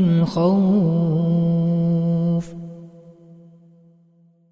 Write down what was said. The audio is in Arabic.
من خوف